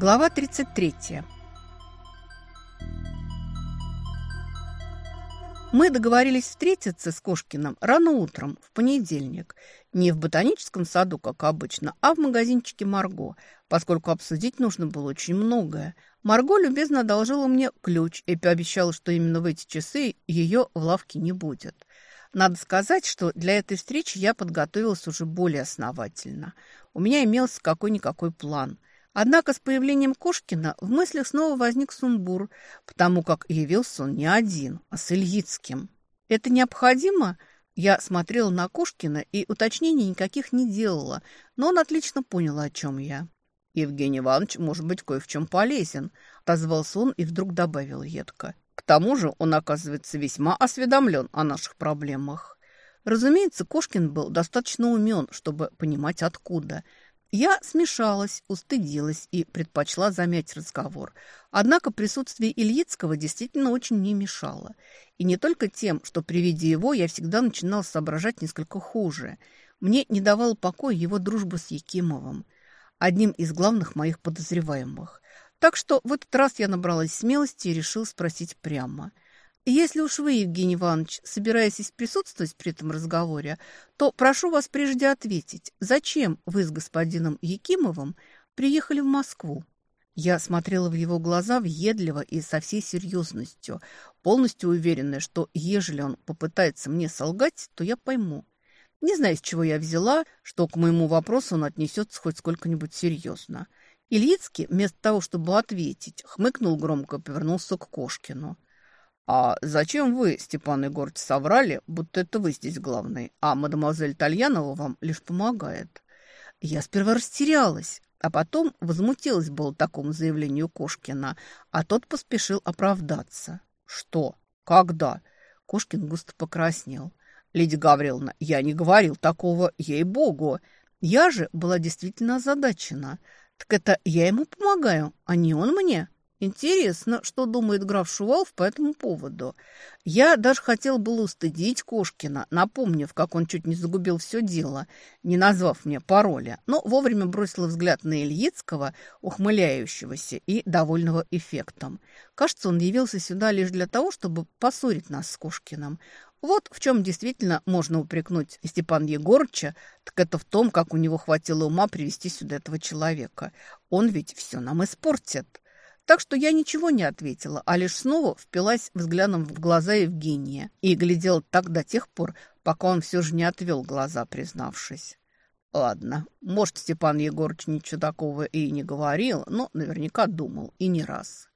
Глава 33. Мы договорились встретиться с Кошкиным рано утром, в понедельник. Не в ботаническом саду, как обычно, а в магазинчике «Марго», поскольку обсудить нужно было очень многое. Марго любезно одолжила мне ключ и пообещала, что именно в эти часы ее в лавке не будет. Надо сказать, что для этой встречи я подготовилась уже более основательно. У меня имелся какой-никакой план – Однако с появлением Кошкина в мыслях снова возник сумбур, потому как явился он не один, а с Ильицким. Это необходимо? Я смотрела на Кошкина и уточнений никаких не делала, но он отлично понял, о чем я. «Евгений Иванович может быть кое в чем полезен», – отозвался он и вдруг добавил едко. «К тому же он, оказывается, весьма осведомлен о наших проблемах». Разумеется, Кошкин был достаточно умен, чтобы понимать, откуда – я смешалась, устыдилась и предпочла замять разговор. Однако присутствие Ильицкого действительно очень не мешало. И не только тем, что при виде его я всегда начинала соображать несколько хуже. Мне не давала покоя его дружба с Якимовым, одним из главных моих подозреваемых. Так что в этот раз я набралась смелости и решил спросить прямо – если уж вы, Евгений Иванович, собираетесь присутствовать при этом разговоре, то прошу вас прежде ответить, зачем вы с господином Якимовым приехали в Москву? Я смотрела в его глаза въедливо и со всей серьезностью, полностью уверенная, что ежели он попытается мне солгать, то я пойму. Не знаю, с чего я взяла, что к моему вопросу он отнесется хоть сколько-нибудь серьезно. Ильицкий, вместо того, чтобы ответить, хмыкнул громко и повернулся к Кошкину. «А зачем вы, Степан Егорович, соврали, будто это вы здесь главный, а мадемуазель Тальянова вам лишь помогает?» Я сперва растерялась, а потом возмутилась было такому заявлению Кошкина, а тот поспешил оправдаться. «Что? Когда?» Кошкин густо покраснел. «Лидия Гавриловна, я не говорил такого, ей-богу. Я же была действительно озадачена. Так это я ему помогаю, а не он мне?» Интересно, что думает граф Шувалов по этому поводу. Я даже хотел было устыдить Кошкина, напомнив, как он чуть не загубил все дело, не назвав мне пароля, но вовремя бросила взгляд на Ильицкого, ухмыляющегося и довольного эффектом. Кажется, он явился сюда лишь для того, чтобы поссорить нас с Кошкиным. Вот в чем действительно можно упрекнуть Степана Егорыча, так это в том, как у него хватило ума привести сюда этого человека. Он ведь все нам испортит. Так что я ничего не ответила, а лишь снова впилась взглядом в глаза Евгения и глядела так до тех пор, пока он все же не отвел глаза, признавшись. Ладно, может, Степан Егорович ничего такого и не говорил, но наверняка думал, и не раз.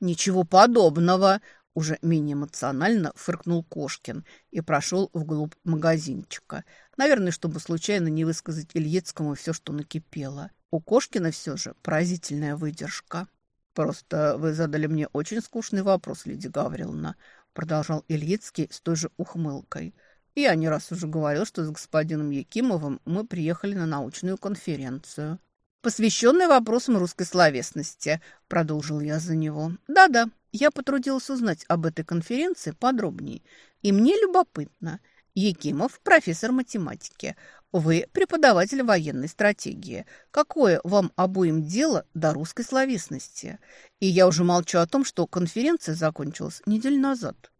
«Ничего подобного!» – уже менее эмоционально фыркнул Кошкин и прошел вглубь магазинчика. Наверное, чтобы случайно не высказать Ильицкому все, что накипело. У Кошкина все же поразительная выдержка. «Просто вы задали мне очень скучный вопрос, Лидия Гавриловна», продолжал Ильицкий с той же ухмылкой. «Я не раз уже говорил, что с господином Якимовым мы приехали на научную конференцию». «Посвященная вопросам русской словесности», – продолжил я за него. «Да-да, я потрудился узнать об этой конференции подробнее, и мне любопытно. Якимов – профессор математики. Вы преподаватель военной стратегии. Какое вам обоим дело до русской словесности? И я уже молчу о том, что конференция закончилась неделю назад.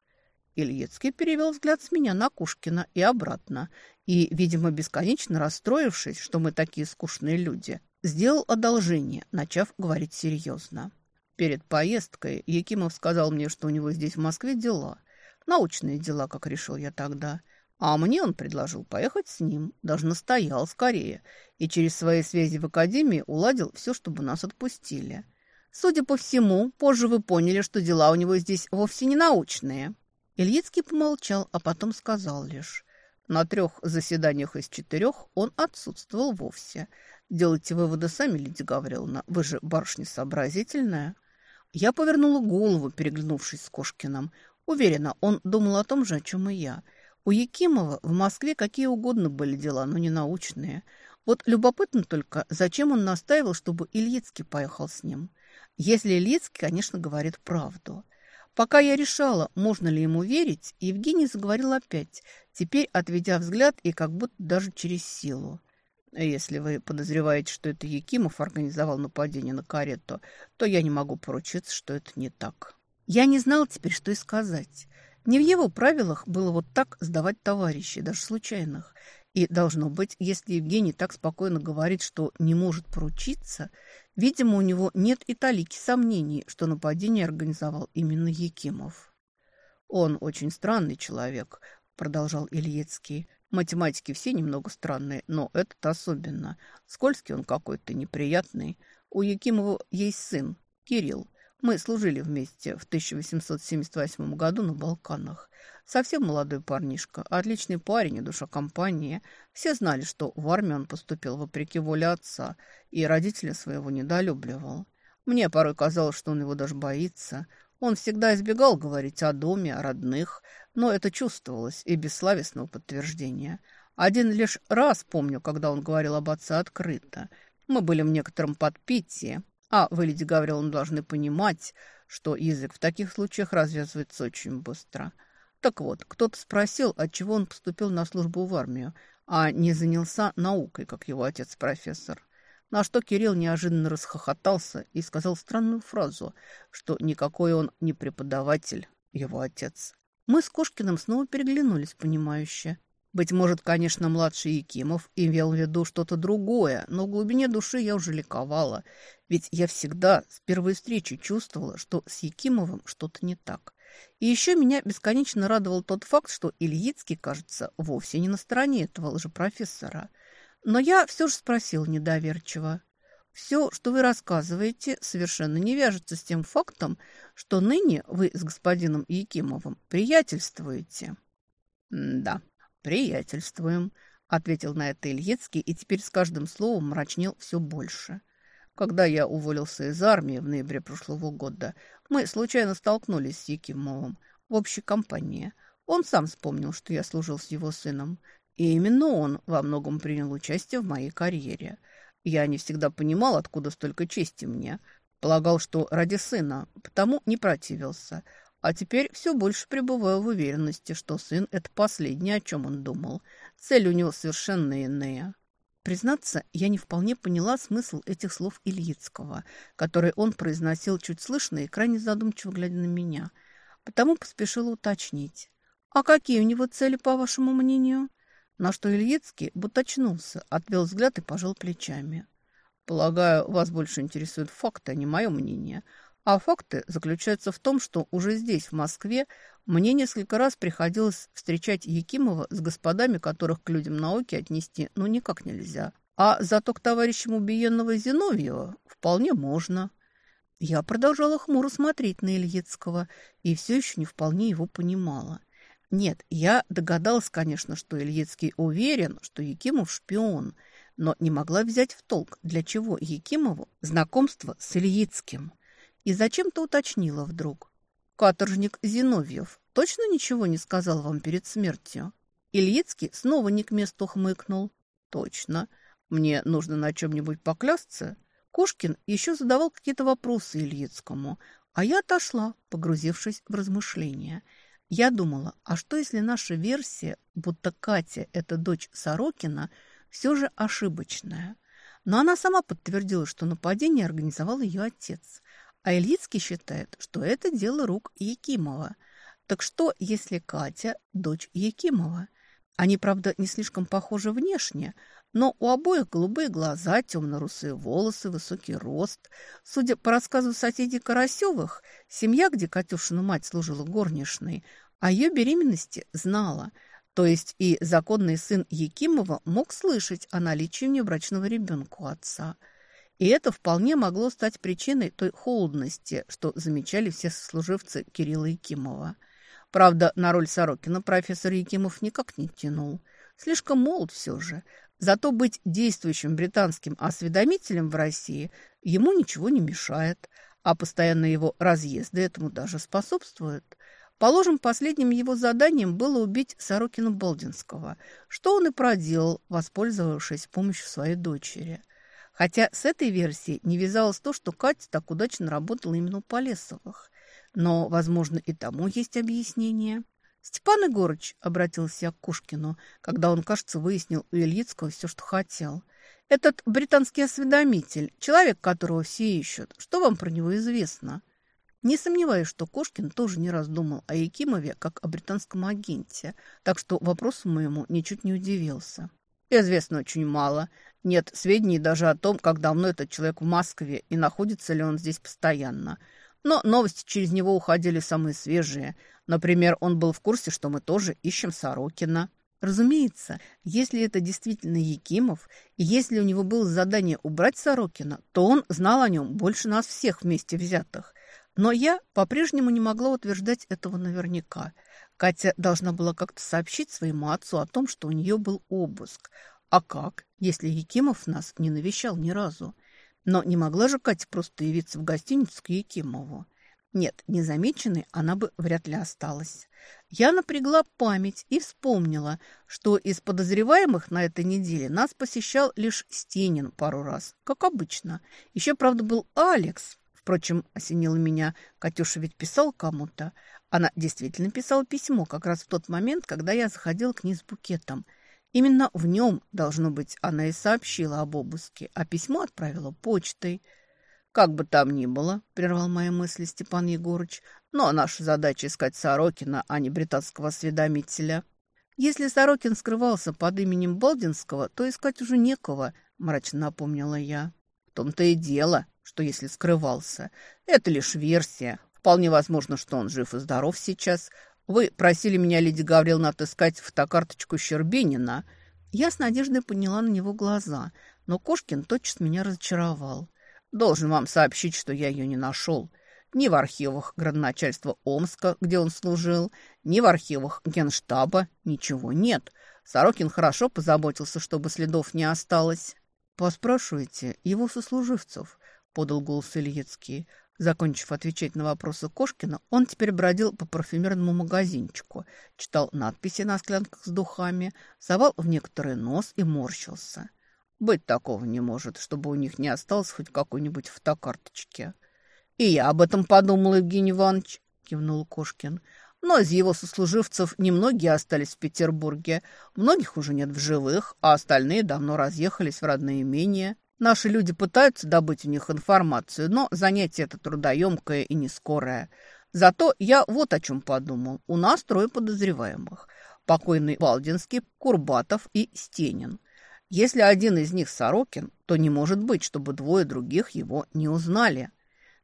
Ильицкий перевел взгляд с меня на Кушкина и обратно. И, видимо, бесконечно расстроившись, что мы такие скучные люди, сделал одолжение, начав говорить серьезно. Перед поездкой Якимов сказал мне, что у него здесь в Москве дела. Научные дела, как решил я тогда – а мне он предложил поехать с ним, даже настоял скорее, и через свои связи в академии уладил все, чтобы нас отпустили. Судя по всему, позже вы поняли, что дела у него здесь вовсе не научные. Ильицкий помолчал, а потом сказал лишь. На трех заседаниях из четырех он отсутствовал вовсе. Делайте выводы сами, Лидия Гавриловна, вы же барышня сообразительная. Я повернула голову, переглянувшись с Кошкиным. Уверена, он думал о том же, о чем и я – у Якимова в Москве какие угодно были дела, но не научные. Вот любопытно только, зачем он настаивал, чтобы Ильицкий поехал с ним. Если Ильицкий, конечно, говорит правду. Пока я решала, можно ли ему верить, Евгений заговорил опять, теперь отведя взгляд и как будто даже через силу. Если вы подозреваете, что это Якимов организовал нападение на карету, то я не могу поручиться, что это не так. Я не знал теперь, что и сказать. Не в его правилах было вот так сдавать товарищей, даже случайных. И должно быть, если Евгений так спокойно говорит, что не может поручиться, видимо, у него нет и талики сомнений, что нападение организовал именно Якимов. «Он очень странный человек», — продолжал Ильецкий. «Математики все немного странные, но этот особенно. Скользкий он какой-то, неприятный. У Якимова есть сын, Кирилл. Мы служили вместе в 1878 году на Балканах. Совсем молодой парнишка, отличный парень и душа компании. Все знали, что в армию он поступил вопреки воле отца и родителя своего недолюбливал. Мне порой казалось, что он его даже боится. Он всегда избегал говорить о доме, о родных, но это чувствовалось и без словесного подтверждения. Один лишь раз помню, когда он говорил об отце открыто. Мы были в некотором подпитии, а вы, Лидия Гавриловна, должны понимать, что язык в таких случаях развязывается очень быстро. Так вот, кто-то спросил, отчего он поступил на службу в армию, а не занялся наукой, как его отец-профессор. На что Кирилл неожиданно расхохотался и сказал странную фразу, что никакой он не преподаватель, его отец. Мы с Кошкиным снова переглянулись, понимающе. Быть может, конечно, младший Якимов имел в виду что-то другое, но в глубине души я уже ликовала, ведь я всегда с первой встречи чувствовала, что с Якимовым что-то не так. И еще меня бесконечно радовал тот факт, что Ильицкий, кажется, вовсе не на стороне этого лжепрофессора. Но я все же спросил недоверчиво. Все, что вы рассказываете, совершенно не вяжется с тем фактом, что ныне вы с господином Якимовым приятельствуете. да, «Приятельствуем», — ответил на это Ильецкий и теперь с каждым словом мрачнел все больше. Когда я уволился из армии в ноябре прошлого года, мы случайно столкнулись с Якимовым в общей компании. Он сам вспомнил, что я служил с его сыном. И именно он во многом принял участие в моей карьере. Я не всегда понимал, откуда столько чести мне. Полагал, что ради сына, потому не противился. А теперь все больше пребываю в уверенности, что сын – это последнее, о чем он думал. Цель у него совершенно иная. Признаться, я не вполне поняла смысл этих слов Ильицкого, которые он произносил чуть слышно и крайне задумчиво глядя на меня. Потому поспешила уточнить. «А какие у него цели, по вашему мнению?» На что Ильицкий будто очнулся, отвел взгляд и пожал плечами. «Полагаю, вас больше интересуют факты, а не мое мнение. А факты заключаются в том, что уже здесь, в Москве, мне несколько раз приходилось встречать Якимова с господами, которых к людям науки отнести ну никак нельзя. А зато к товарищам убиенного Зиновьева вполне можно. Я продолжала хмуро смотреть на Ильицкого и все еще не вполне его понимала. Нет, я догадалась, конечно, что Ильицкий уверен, что Якимов шпион, но не могла взять в толк, для чего Якимову знакомство с Ильицким и зачем-то уточнила вдруг. «Каторжник Зиновьев точно ничего не сказал вам перед смертью?» Ильицкий снова не к месту хмыкнул. «Точно. Мне нужно на чем-нибудь поклясться». Кошкин еще задавал какие-то вопросы Ильицкому, а я отошла, погрузившись в размышления. Я думала, а что если наша версия, будто Катя – это дочь Сорокина, все же ошибочная? Но она сама подтвердила, что нападение организовал ее отец. А Ильицкий считает, что это дело рук Якимова. Так что, если Катя – дочь Якимова? Они, правда, не слишком похожи внешне, но у обоих голубые глаза, темно-русые волосы, высокий рост. Судя по рассказу соседей Карасевых, семья, где Катюшина мать служила горничной, о ее беременности знала. То есть и законный сын Якимова мог слышать о наличии внебрачного ребенка у отца – и это вполне могло стать причиной той холодности, что замечали все сослуживцы Кирилла Якимова. Правда, на роль Сорокина профессор Якимов никак не тянул. Слишком молод все же. Зато быть действующим британским осведомителем в России ему ничего не мешает, а постоянные его разъезды этому даже способствуют. Положим, последним его заданием было убить Сорокина Болдинского, что он и проделал, воспользовавшись помощью своей дочери. Хотя с этой версией не вязалось то, что Катя так удачно работала именно у Полесовых. Но, возможно, и тому есть объяснение. «Степан Егорыч», — обратился я к Кушкину, когда он, кажется, выяснил у Ильицкого все, что хотел. Этот британский осведомитель, человек, которого все ищут, что вам про него известно?» Не сомневаюсь, что Кошкин тоже не раз думал о Якимове как о британском агенте, так что вопросу моему ничуть не удивился. Известно очень мало. Нет сведений даже о том, как давно этот человек в Москве и находится ли он здесь постоянно. Но новости через него уходили самые свежие. Например, он был в курсе, что мы тоже ищем Сорокина. Разумеется, если это действительно Якимов, и если у него было задание убрать Сорокина, то он знал о нем больше нас всех вместе взятых. Но я по-прежнему не могла утверждать этого наверняка. Катя должна была как-то сообщить своему отцу о том, что у нее был обыск. А как, если Якимов нас не навещал ни разу? Но не могла же Катя просто явиться в гостиницу к Якимову. Нет, незамеченной она бы вряд ли осталась. Я напрягла память и вспомнила, что из подозреваемых на этой неделе нас посещал лишь Стенин пару раз, как обычно. Еще, правда, был Алекс, Впрочем, осенило меня, Катюша ведь писал кому-то. Она действительно писала письмо как раз в тот момент, когда я заходила к ней с букетом. Именно в нем, должно быть, она и сообщила об обыске, а письмо отправила почтой. «Как бы там ни было», — прервал мои мысли Степан Егорыч, «но наша задача искать Сорокина, а не британского осведомителя». «Если Сорокин скрывался под именем Балдинского, то искать уже некого», — мрачно напомнила я. «В том-то и дело», что если скрывался. Это лишь версия. Вполне возможно, что он жив и здоров сейчас. Вы просили меня, Лидия Гавриловна, отыскать фотокарточку Щербинина. Я с надеждой подняла на него глаза, но Кошкин тотчас меня разочаровал. Должен вам сообщить, что я ее не нашел. Ни в архивах градоначальства Омска, где он служил, ни в архивах генштаба ничего нет. Сорокин хорошо позаботился, чтобы следов не осталось. Поспрашивайте его сослуживцев подал голос Ильицкий. Закончив отвечать на вопросы Кошкина, он теперь бродил по парфюмерному магазинчику, читал надписи на склянках с духами, совал в некоторый нос и морщился. Быть такого не может, чтобы у них не осталось хоть какой-нибудь фотокарточки. «И я об этом подумал, Евгений Иванович», — кивнул Кошкин. «Но из его сослуживцев немногие остались в Петербурге. Многих уже нет в живых, а остальные давно разъехались в родные имения». Наши люди пытаются добыть у них информацию, но занятие это трудоемкое и не скорое. Зато я вот о чем подумал. У нас трое подозреваемых. Покойный Балдинский, Курбатов и Стенин. Если один из них Сорокин, то не может быть, чтобы двое других его не узнали.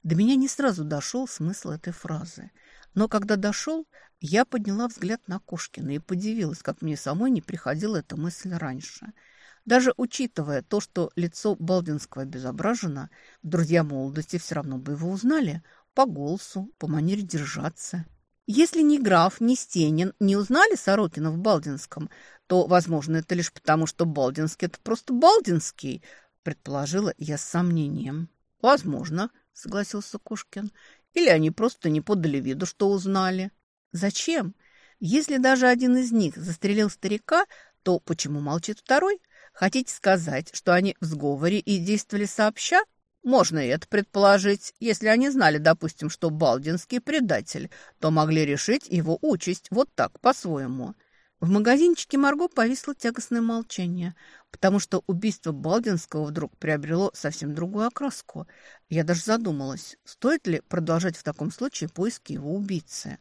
До меня не сразу дошел смысл этой фразы. Но когда дошел, я подняла взгляд на Кошкина и подивилась, как мне самой не приходила эта мысль раньше – даже учитывая то, что лицо Балдинского обезображено, друзья молодости все равно бы его узнали по голосу, по манере держаться. Если ни граф, ни Стенин не узнали Сорокина в Балдинском, то, возможно, это лишь потому, что Балдинский – это просто Балдинский, предположила я с сомнением. «Возможно», – согласился Кушкин. «Или они просто не подали виду, что узнали». «Зачем? Если даже один из них застрелил старика, то почему молчит второй?» Хотите сказать, что они в сговоре и действовали сообща? Можно и это предположить. Если они знали, допустим, что Балдинский предатель, то могли решить его участь вот так, по-своему. В магазинчике Марго повисло тягостное молчание, потому что убийство Балдинского вдруг приобрело совсем другую окраску. Я даже задумалась, стоит ли продолжать в таком случае поиски его убийцы.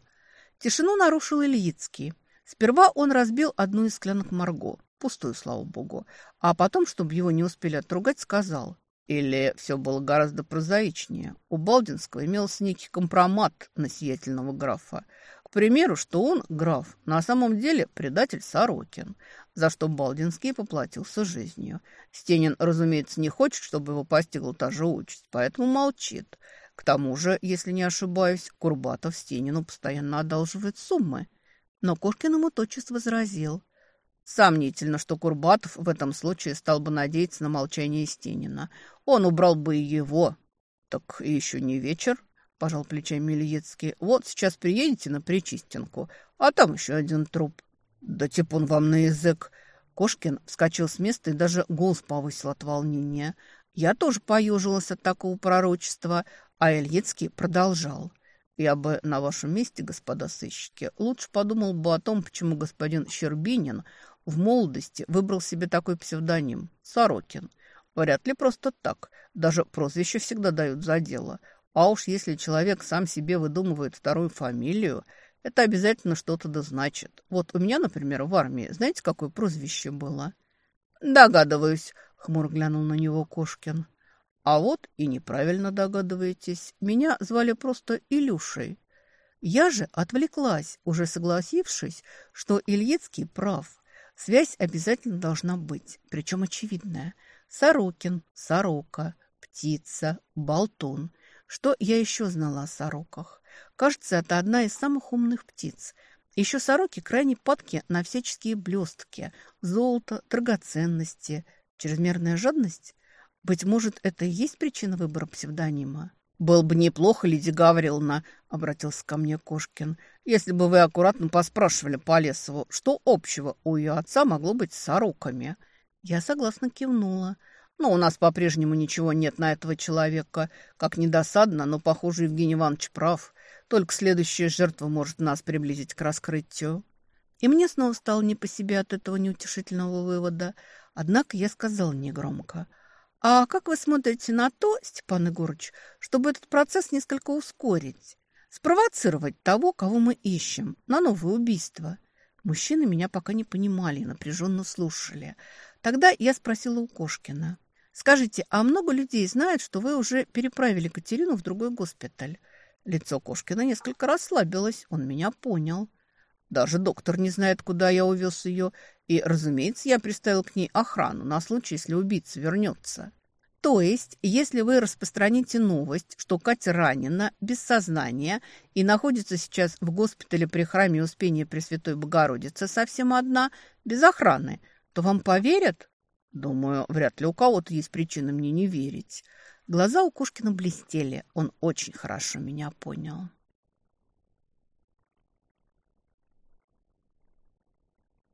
Тишину нарушил Ильицкий. Сперва он разбил одну из склянок Марго пустую, слава богу. А потом, чтобы его не успели отругать, сказал. Или все было гораздо прозаичнее. У Балдинского имелся некий компромат на сиятельного графа. Примеру, что он, граф, на самом деле предатель Сорокин, за что Балдинский поплатился жизнью. Стенин, разумеется, не хочет, чтобы его постигла та же участь, поэтому молчит. К тому же, если не ошибаюсь, Курбатов Стенину постоянно одалживает суммы. Но Кошкин ему тотчас возразил. Сомнительно, что Курбатов в этом случае стал бы надеяться на молчание Стенина. Он убрал бы его. Так еще не вечер, пожал плечами Ильицкий. Вот сейчас приедете на Причистенку, а там еще один труп. Да типун вам на язык. Кошкин вскочил с места и даже голос повысил от волнения. Я тоже поежилась от такого пророчества, а Ильицкий продолжал. Я бы на вашем месте, господа сыщики, лучше подумал бы о том, почему господин Щербинин в молодости выбрал себе такой псевдоним – Сорокин. Вряд ли просто так. Даже прозвище всегда дают за дело. А уж если человек сам себе выдумывает вторую фамилию, это обязательно что-то да значит. Вот у меня, например, в армии, знаете, какое прозвище было? Догадываюсь, хмуро глянул на него Кошкин. А вот и неправильно догадываетесь. Меня звали просто Илюшей. Я же отвлеклась, уже согласившись, что Ильецкий прав. Связь обязательно должна быть, причем очевидная. Сорокин, сорока, птица, болтун. Что я еще знала о сороках? Кажется, это одна из самых умных птиц. Еще сороки крайне падки на всяческие блестки, золото, драгоценности. Чрезмерная жадность? Быть может, это и есть причина выбора псевдонима? «Был бы неплохо, Лидия Гавриловна», — обратился ко мне Кошкин, «если бы вы аккуратно поспрашивали Полесову, что общего у ее отца могло быть с сороками». Я согласно кивнула. «Но у нас по-прежнему ничего нет на этого человека. Как недосадно, но, похоже, Евгений Иванович прав. Только следующая жертва может нас приблизить к раскрытию». И мне снова стало не по себе от этого неутешительного вывода. Однако я сказала негромко — а как вы смотрите на то, Степан Егорович, чтобы этот процесс несколько ускорить? Спровоцировать того, кого мы ищем, на новое убийство? Мужчины меня пока не понимали напряженно слушали. Тогда я спросила у Кошкина. «Скажите, а много людей знают, что вы уже переправили Катерину в другой госпиталь?» Лицо Кошкина несколько расслабилось, он меня понял. Даже доктор не знает, куда я увез ее, и, разумеется, я приставил к ней охрану на случай, если убийца вернется. То есть, если вы распространите новость, что Катя ранена, без сознания и находится сейчас в госпитале при храме Успения Пресвятой Богородицы совсем одна, без охраны, то вам поверят? Думаю, вряд ли у кого-то есть причина мне не верить. Глаза у Кушкина блестели, он очень хорошо меня понял.